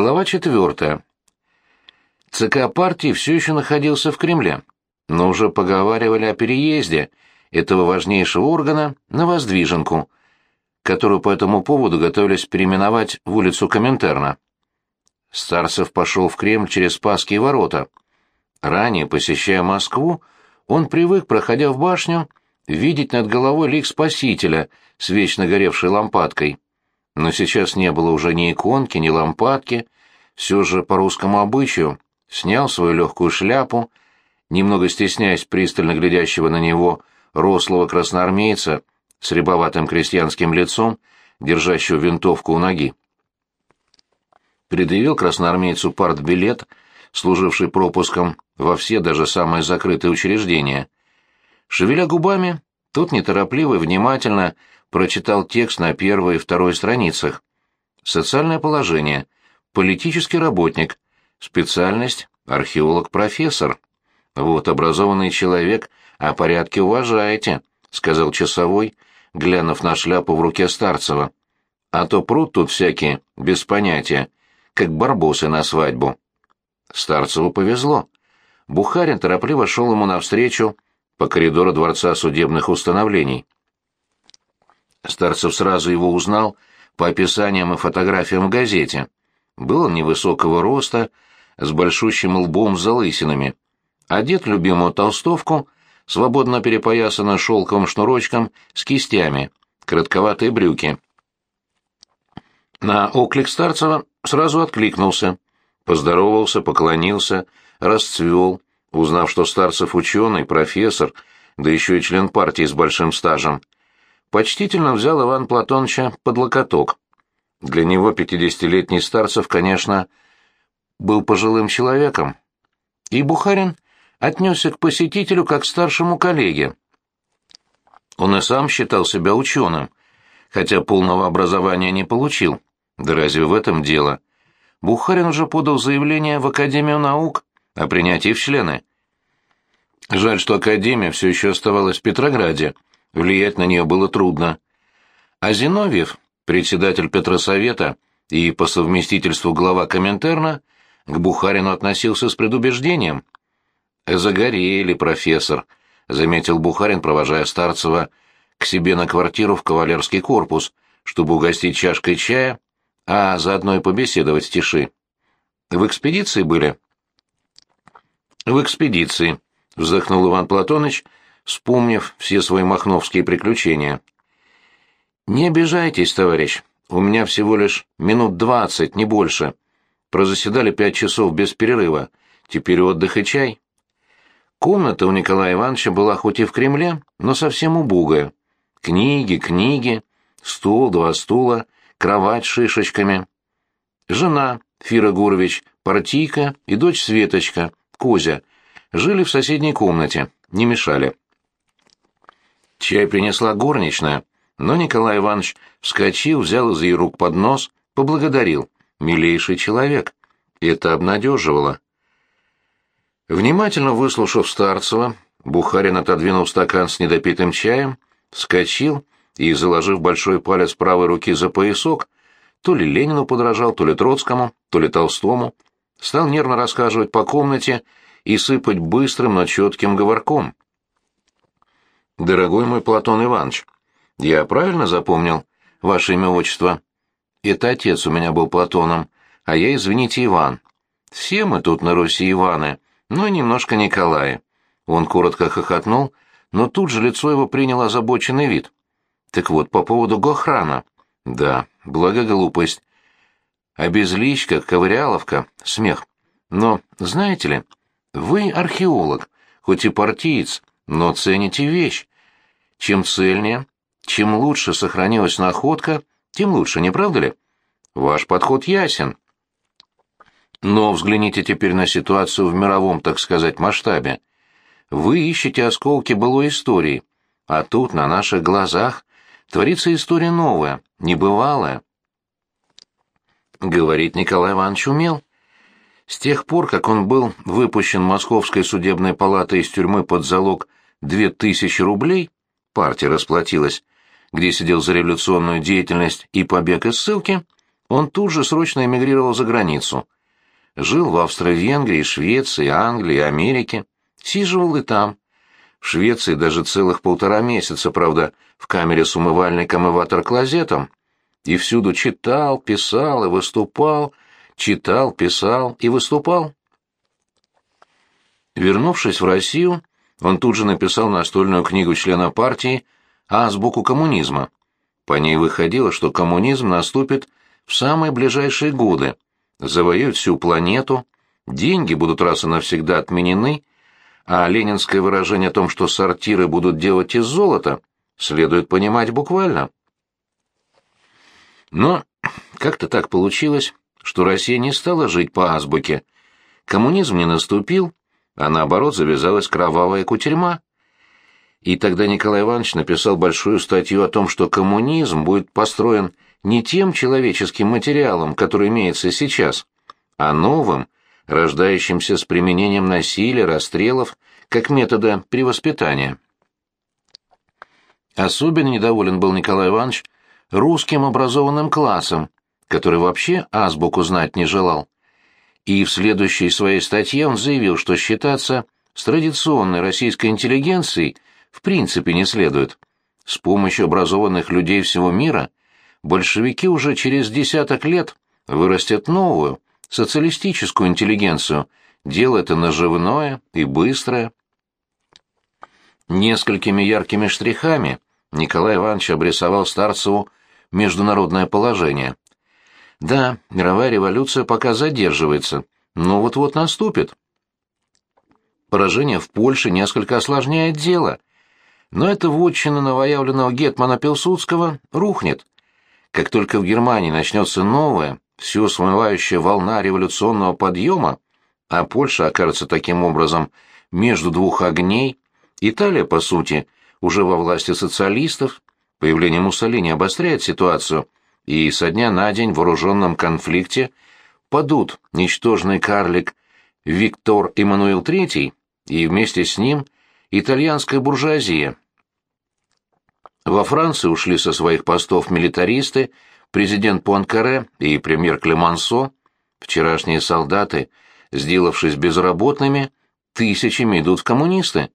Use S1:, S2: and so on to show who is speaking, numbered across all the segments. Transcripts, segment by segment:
S1: Глава четвертая. ЦК партии все еще находился в Кремле, но уже поговаривали о переезде этого важнейшего органа на Воздвиженку, которую по этому поводу готовились переименовать в улицу Коминтерна. Старцев пошел в Кремль через Спасские ворота. Ранее, посещая Москву, он привык, проходя в башню, видеть над головой лик Спасителя с вечно горевшей лампадкой. Но сейчас не было уже ни иконки, ни лампадки, все же по русскому обычаю снял свою легкую шляпу, немного стесняясь пристально глядящего на него рослого красноармейца с рябоватым крестьянским лицом, держащего винтовку у ноги. Предъявил красноармейцу партбилет, служивший пропуском во все даже самые закрытые учреждения. Шевеля губами, тот неторопливо и внимательно прочитал текст на первой и второй страницах. Социальное положение. Политический работник. Специальность – археолог-профессор. Вот образованный человек, а порядки уважаете, сказал часовой, глянув на шляпу в руке Старцева. А то пруд тут всякие, без понятия, как барбосы на свадьбу. Старцеву повезло. Бухарин торопливо шел ему навстречу по коридору Дворца судебных установлений. Старцев сразу его узнал по описаниям и фотографиям в газете. Был он невысокого роста, с большущим лбом с залысинами. Одет в любимую толстовку, свободно перепоясана шелковым шнурочком с кистями, коротковатые брюки. На оклик Старцева сразу откликнулся. Поздоровался, поклонился, расцвел, узнав, что Старцев ученый, профессор, да еще и член партии с большим стажем. Почтительно взял Иван Платоновича под локоток. Для него пятидесятилетний Старцев, конечно, был пожилым человеком. И Бухарин отнесся к посетителю как к старшему коллеге. Он и сам считал себя ученым, хотя полного образования не получил. Да разве в этом дело? Бухарин уже подал заявление в Академию наук о принятии в члены. Жаль, что Академия все еще оставалась в Петрограде, влиять на нее было трудно. А Зиновьев, председатель Петросовета и по совместительству глава Коминтерна, к Бухарину относился с предубеждением. «Загорели, профессор», — заметил Бухарин, провожая Старцева к себе на квартиру в кавалерский корпус, чтобы угостить чашкой чая, а заодно и побеседовать в тиши. «В экспедиции были?» «В экспедиции», — вздохнул Иван Платоныч, вспомнив все свои махновские приключения. «Не обижайтесь, товарищ, у меня всего лишь минут двадцать, не больше. Прозаседали пять часов без перерыва, теперь отдых и чай». Комната у Николая Ивановича была хоть и в Кремле, но совсем убогая. Книги, книги, стул, два стула, кровать с шишечками. Жена, Фира Гурович, партийка и дочь Светочка, Козя, жили в соседней комнате, не мешали. Чай принесла горничная, но Николай Иванович вскочил, взял из ее рук поднос, поблагодарил. Милейший человек. Это обнадеживало. Внимательно выслушав Старцева, Бухарин отодвинул стакан с недопитым чаем, вскочил и, заложив большой палец правой руки за поясок, то ли Ленину подражал, то ли Троцкому, то ли Толстому, стал нервно рассказывать по комнате и сыпать быстрым, но четким говорком. «Дорогой мой Платон Иванович, я правильно запомнил ваше имя-отчество? Это отец у меня был Платоном, а я, извините, Иван. Все мы тут на Руси Иваны, и немножко Николая. Он коротко хохотнул, но тут же лицо его приняло озабоченный вид. Так вот, по поводу Гохрана. Да, благо глупость. А безличка, ковыряловка, смех. Но, знаете ли, вы археолог, хоть и партиец, но цените вещь. Чем цельнее, чем лучше сохранилась находка, тем лучше, не правда ли? Ваш подход ясен. Но взгляните теперь на ситуацию в мировом, так сказать, масштабе. Вы ищете осколки былой истории, а тут на наших глазах творится история новая, небывалая. Говорит Николай Иванович умел. С тех пор, как он был выпущен Московской судебной палатой из тюрьмы под залог две тысячи рублей, партия расплатилась, где сидел за революционную деятельность и побег из ссылки, он тут же срочно эмигрировал за границу. Жил в Австро-Венгрии, Швеции, Англии, Америке. Сиживал и там. В Швеции даже целых полтора месяца, правда, в камере с умывальником и ватер-клозетом. И всюду читал, писал и выступал, читал, писал и выступал. Вернувшись в Россию, он тут же написал настольную книгу члена партии «Азбуку коммунизма». По ней выходило, что коммунизм наступит в самые ближайшие годы, завоюет всю планету, деньги будут раз и навсегда отменены, а ленинское выражение о том, что сортиры будут делать из золота, следует понимать буквально. Но как-то так получилось, что Россия не стала жить по азбуке. Коммунизм не наступил, а наоборот завязалась кровавая кутерьма. И тогда Николай Иванович написал большую статью о том, что коммунизм будет построен не тем человеческим материалом, который имеется сейчас, а новым, рождающимся с применением насилия, расстрелов, как метода привоспитания. Особенно недоволен был Николай Иванович русским образованным классом, который вообще азбуку знать не желал. И в следующей своей статье он заявил, что считаться с традиционной российской интеллигенцией в принципе не следует. С помощью образованных людей всего мира большевики уже через десяток лет вырастят новую, социалистическую интеллигенцию, дело это наживное и быстрое. Несколькими яркими штрихами Николай Иванович обрисовал Старцеву международное положение. Да, мировая революция пока задерживается, но вот-вот наступит. Поражение в Польше несколько осложняет дело. Но эта вотчина новоявленного гетмана Пилсудского рухнет. Как только в Германии начнется новая, всю смывающая волна революционного подъема, а Польша окажется таким образом между двух огней, Италия, по сути, уже во власти социалистов, появление Муссолини обостряет ситуацию, и со дня на день в вооруженном конфликте падут ничтожный карлик Виктор Эммануил III и вместе с ним итальянская буржуазия. Во Франции ушли со своих постов милитаристы, президент Пуанкаре и премьер Клемансо, вчерашние солдаты, сделавшись безработными, тысячами идут в коммунисты.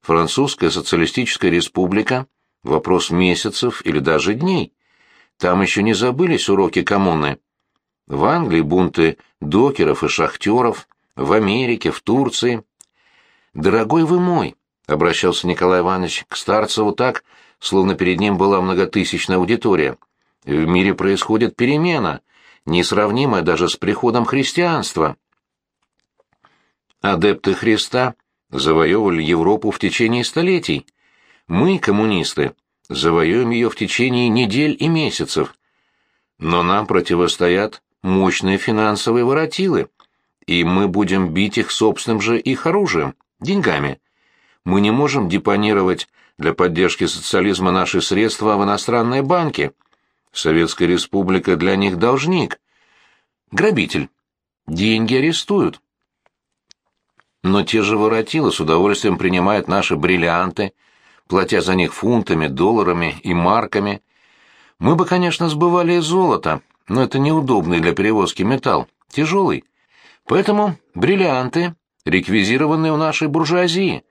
S1: Французская социалистическая республика – вопрос месяцев или даже дней. Там еще не забылись уроки коммуны. В Англии бунты докеров и шахтеров, в Америке, в Турции. «Дорогой вы мой», — обращался Николай Иванович к Старцеву так, словно перед ним была многотысячная аудитория. «В мире происходит перемена, несравнимая даже с приходом христианства». Адепты Христа завоевывали Европу в течение столетий. Мы, коммунисты, завоюем ее в течение недель и месяцев. Но нам противостоят мощные финансовые воротилы, и мы будем бить их собственным же их оружием, деньгами. Мы не можем депонировать для поддержки социализма наши средства в иностранные банки. Советская республика для них должник. Грабитель. Деньги арестуют. Но те же воротилы с удовольствием принимают наши бриллианты, платя за них фунтами, долларами и марками. Мы бы, конечно, сбывали золото, но это неудобный для перевозки металл, тяжелый. Поэтому бриллианты реквизированы у нашей буржуазии.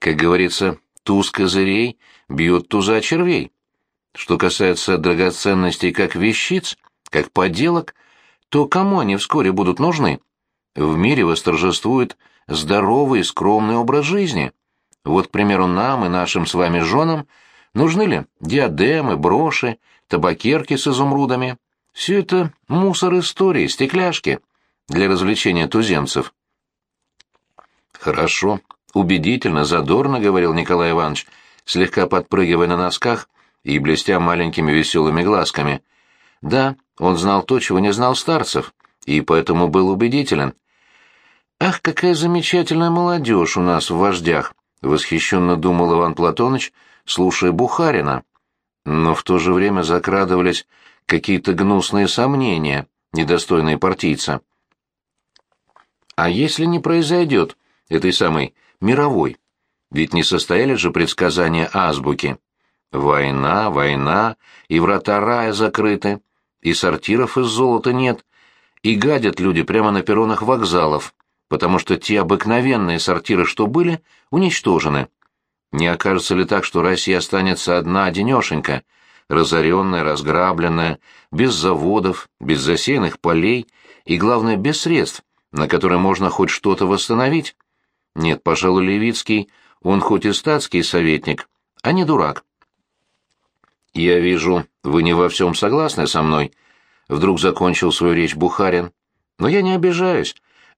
S1: Как говорится, туз козырей бьет туза червей. Что касается драгоценностей как вещиц, как подделок, то кому они вскоре будут нужны? В мире восторжествует здоровый и скромный образ жизни – вот, к примеру, нам и нашим с вами женам нужны ли диадемы, броши, табакерки с изумрудами? Все это мусор истории, стекляшки для развлечения туземцев. Хорошо, убедительно, задорно, говорил Николай Иванович, слегка подпрыгивая на носках и блестя маленькими веселыми глазками. Да, он знал то, чего не знал старцев, и поэтому был убедителен. Ах, какая замечательная молодежь у нас в вождях! Восхищенно думал Иван Платоныч, слушая Бухарина. Но в то же время закрадывались какие-то гнусные сомнения, недостойные партийца. А если не произойдет этой самой мировой? Ведь не состояли же предсказания азбуки. Война, война, и врата рая закрыты. и сортиров из золота нет, и гадят люди прямо на перронах вокзалов, потому что те обыкновенные сортиры, что были, уничтожены. Не окажется ли так, что Россия останется одна-одинешенька, разоренная, разграбленная, без заводов, без засеянных полей и, главное, без средств, на которые можно хоть что-то восстановить? Нет, пожалуй, Левицкий, он хоть и статский советник, а не дурак. «Я вижу, вы не во всем согласны со мной», — вдруг закончил свою речь Бухарин. «Но я не обижаюсь.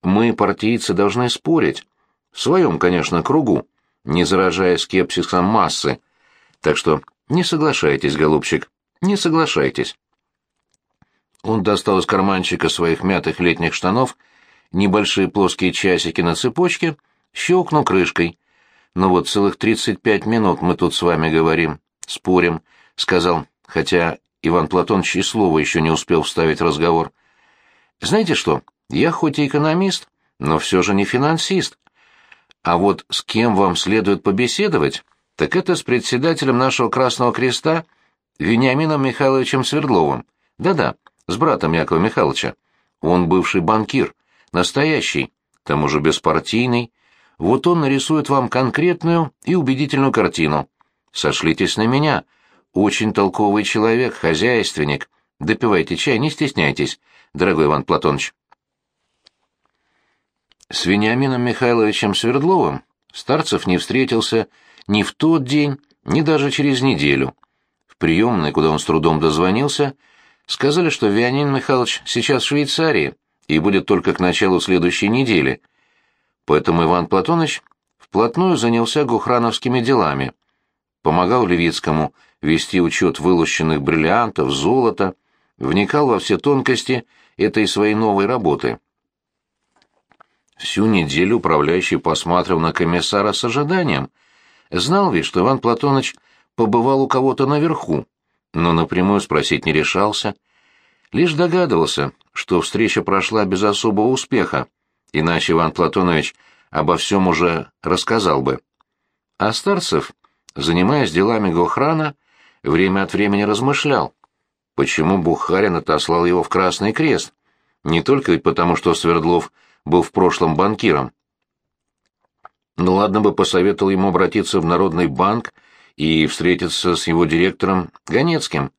S1: Мы, партийцы, должны спорить. В своем, конечно, кругу, не заражая скепсисом массы. Так что не соглашайтесь, голубчик, не соглашайтесь». Он достал из карманчика своих мятых летних штанов небольшие плоские часики на цепочке, щелкнул крышкой. «Ну вот целых тридцать пять минут мы тут с вами говорим, спорим», — сказал, хотя Иван Платонович и слова еще не успел вставить разговор. «Знаете что, я хоть и экономист, но все же не финансист. А вот с кем вам следует побеседовать, так это с председателем нашего Красного Креста Вениамином Михайловичем Свердловым. Да-да, с братом Якова Михайловича. Он бывший банкир, настоящий, к тому же беспартийный. Вот он нарисует вам конкретную и убедительную картину. Сошлитесь на меня. Очень толковый человек, хозяйственник. Допивайте чай, не стесняйтесь, дорогой Иван Платоныч. С Вениамином Михайловичем Свердловым Старцев не встретился ни в тот день, ни даже через неделю. В приемной, куда он с трудом дозвонился, сказали, что Вениамин Михайлович сейчас в Швейцарии и будет только к началу следующей недели. Поэтому Иван Платоныч вплотную занялся гухрановскими делами. Помогал Левицкому вести учет вылущенных бриллиантов, золота, вникал во все тонкости этой своей новой работы. Всю неделю управляющий посматривал на комиссара с ожиданием. Знал ведь, что Иван Платоныч побывал у кого-то наверху, но напрямую спросить не решался. Лишь догадывался, что встреча прошла без особого успеха, иначе Иван Платонович обо всем уже рассказал бы. А Старцев, занимаясь делами Гохрана, время от времени размышлял, почему Бухарин отослал его в Красный Крест. Не только ведь потому, что Свердлов был в прошлом банкиром. Ну ладно бы посоветовал ему обратиться в Народный банк и встретиться с его директором Ганецким.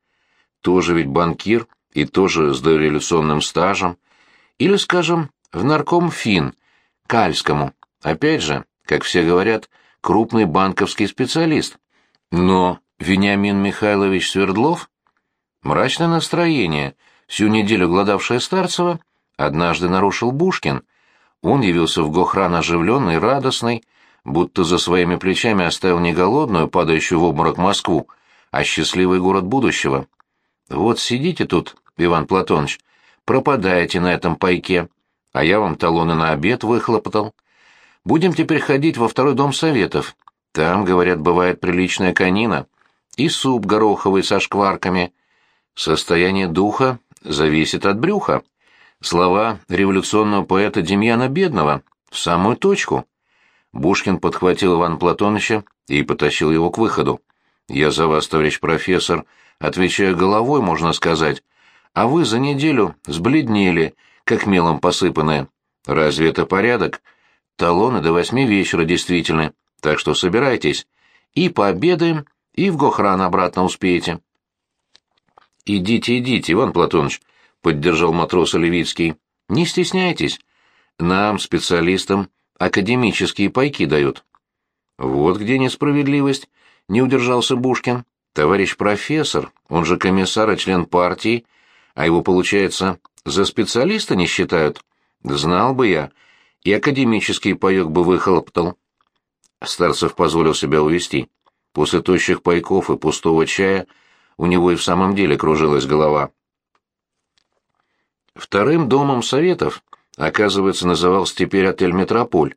S1: Тоже ведь банкир и тоже с дореволюционным стажем. Или, скажем, в нарком ФИН, Кальскому. Опять же, как все говорят, крупный банковский специалист. Но Вениамин Михайлович Свердлов? Мрачное настроение, всю неделю гладавшее Старцева, однажды нарушил Бушкин — он явился в Гохран оживленный, радостный, будто за своими плечами оставил не голодную, падающую в обморок Москву, а счастливый город будущего. Вот сидите тут, Иван Платоныч, пропадаете на этом пайке, а я вам талоны на обед выхлопотал. Будем теперь ходить во второй дом советов. Там, говорят, бывает приличная конина и суп гороховый со шкварками. Состояние духа зависит от брюха. Слова революционного поэта Демьяна Бедного в самую точку. Бушкин подхватил Ивана Платоновича и потащил его к выходу. «Я за вас, товарищ профессор, отвечаю головой, можно сказать, а вы за неделю сбледнели, как мелом посыпанные. Разве это порядок? Талоны до восьми вечера действительно, так что собирайтесь. И пообедаем, и в Гохран обратно успеете». «Идите, идите, Иван Платонович», — поддержал матрос Левицкий. «Не стесняйтесь. Нам, специалистам, академические пайки дают». «Вот где несправедливость», — не удержался Бушкин. «Товарищ профессор, он же комиссар и член партии, а его, получается, за специалиста не считают? Знал бы я, и академический паек бы выхлоптал». Старцев позволил себя увести. После тощих пайков и пустого чая у него и в самом деле кружилась голова. Вторым домом советов, оказывается, назывался теперь отель «Метрополь».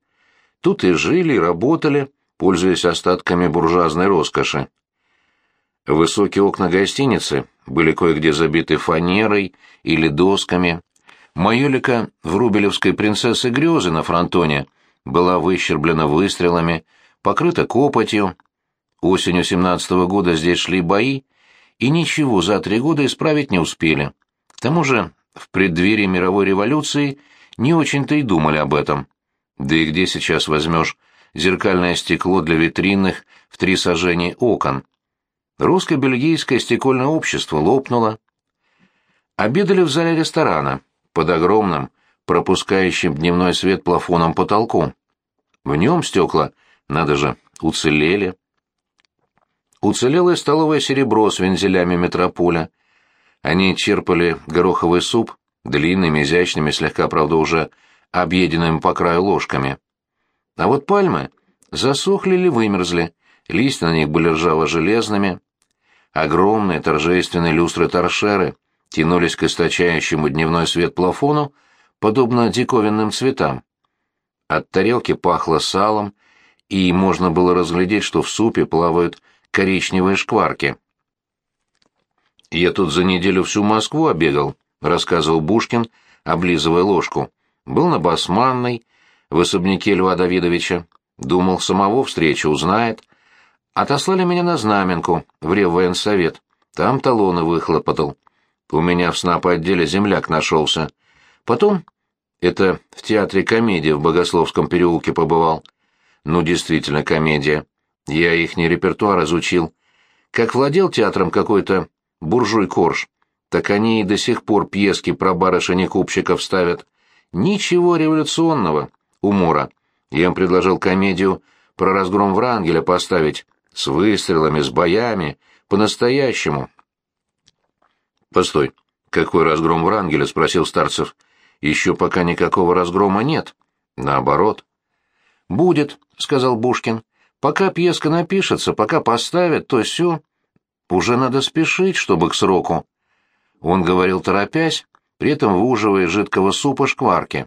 S1: Тут и жили, и работали, пользуясь остатками буржуазной роскоши. Высокие окна гостиницы были кое-где забиты фанерой или досками. Майолика в рубелевской принцессы грезы на фронтоне была выщерблена выстрелами, покрыта копотью. Осенью семнадцатого года здесь шли бои, и ничего за три года исправить не успели. К тому же в преддверии мировой революции не очень-то и думали об этом. Да и где сейчас возьмешь зеркальное стекло для витринных в три сажения окон? Русско-бельгийское стекольное общество лопнуло. Обедали в зале ресторана, под огромным, пропускающим дневной свет плафоном потолку. В нем стекла, надо же, уцелели. Уцелело и столовое серебро с вензелями метрополя. Они черпали гороховый суп длинными, изящными, слегка, правда, уже объеденными по краю ложками. А вот пальмы засохли или вымерзли, листья на них были ржаво-железными, Огромные торжественные люстры-торшеры тянулись к источающему дневной свет плафону, подобно диковинным цветам. От тарелки пахло салом, и можно было разглядеть, что в супе плавают коричневые шкварки. «Я тут за неделю всю Москву обегал», — рассказывал Бушкин, облизывая ложку. «Был на Басманной, в особняке Льва Давидовича. Думал, самого встречи узнает. Отослали меня на Знаменку, в Реввоенсовет. Там талоны выхлопотал. У меня в снап-отделе земляк нашелся. Потом, это в театре комедия в Богословском переулке побывал. Ну, действительно, комедия. Я ихний репертуар изучил. Как владел театром какой-то буржуй-корж, так они и до сих пор пьески про барышень и купщиков ставят. Ничего революционного, умора. Я им предложил комедию про разгром Врангеля поставить, с выстрелами, с боями, по-настоящему. «Постой, какой разгром Врангеля?» — спросил Старцев. «Еще пока никакого разгрома нет. Наоборот». «Будет», — сказал Бушкин. «Пока пьеска напишется, пока поставят, то все. Уже надо спешить, чтобы к сроку». Он говорил торопясь, при этом выуживая жидкого супа шкварки.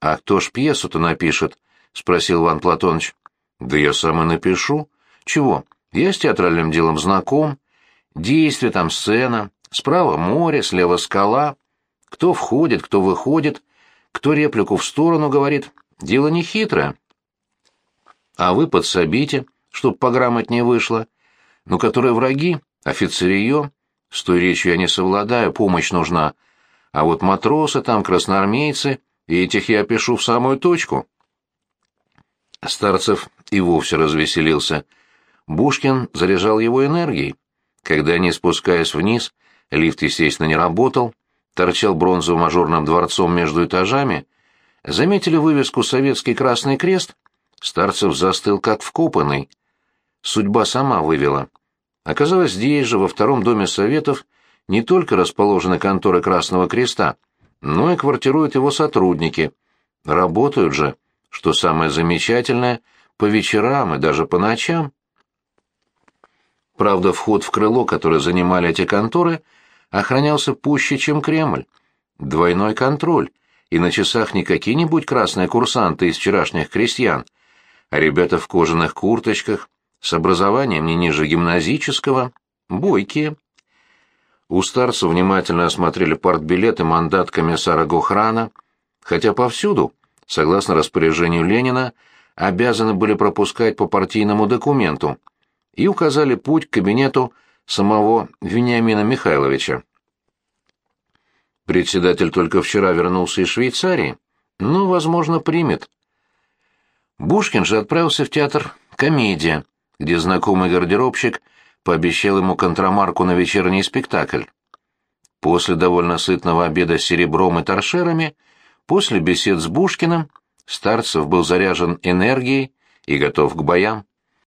S1: «А кто ж пьесу-то напишет?» — спросил Иван Платоныч. «Да я сам и напишу», чего? Я с театральным делом знаком. Действие там сцена. Справа море, слева скала. Кто входит, кто выходит, кто реплику в сторону говорит. Дело не хитрое. А вы подсобите, чтоб пограмотнее вышло. Но которые враги, офицерье, с той речью я не совладаю, помощь нужна. А вот матросы там, красноармейцы, и этих я пишу в самую точку. Старцев и вовсе развеселился — Бушкин заряжал его энергией. Когда они, спускаясь вниз, лифт, естественно, не работал, торчал бронзовым мажорным дворцом между этажами, заметили вывеску «Советский Красный Крест», Старцев застыл как вкопанный. Судьба сама вывела. Оказалось, здесь же, во втором доме Советов, не только расположены конторы Красного Креста, но и квартируют его сотрудники. Работают же, что самое замечательное, по вечерам и даже по ночам. Правда, вход в крыло, которое занимали эти конторы, охранялся пуще, чем Кремль. Двойной контроль, и на часах не какие-нибудь красные курсанты из вчерашних крестьян, а ребята в кожаных курточках, с образованием не ниже гимназического, бойкие. У старца внимательно осмотрели партбилет и мандат комиссара Гохрана, хотя повсюду, согласно распоряжению Ленина, обязаны были пропускать по партийному документу, и указали путь к кабинету самого Вениамина Михайловича. Председатель только вчера вернулся из Швейцарии, но, возможно, примет. Бушкин же отправился в театр «Комедия», где знакомый гардеробщик пообещал ему контрамарку на вечерний спектакль. После довольно сытного обеда с серебром и торшерами, после бесед с Бушкиным, Старцев был заряжен энергией и готов к боям.